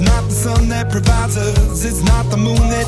It's not the sun that provides us, it's not the moon that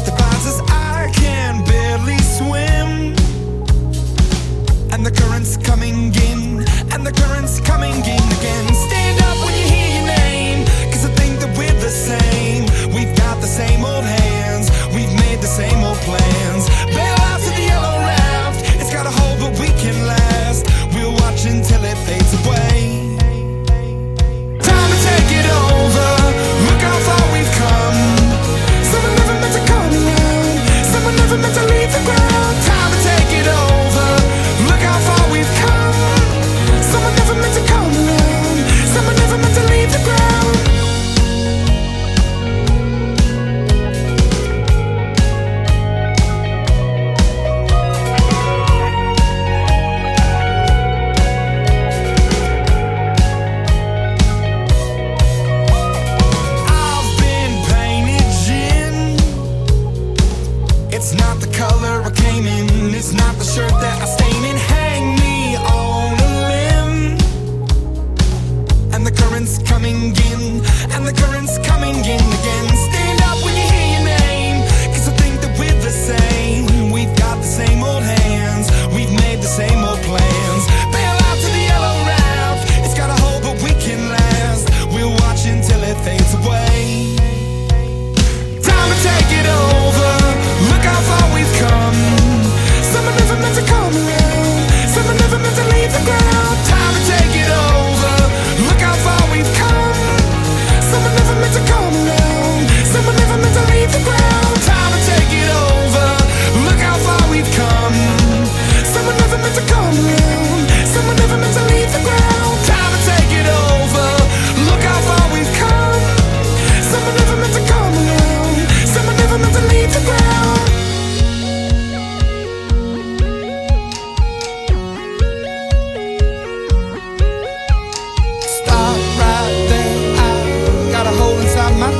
It's not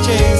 change.